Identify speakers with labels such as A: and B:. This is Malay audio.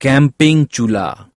A: Camping Chula.